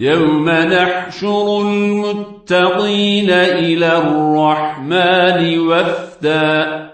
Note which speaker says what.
Speaker 1: يوم نحشر المتقين إلى الرحمن وفدا.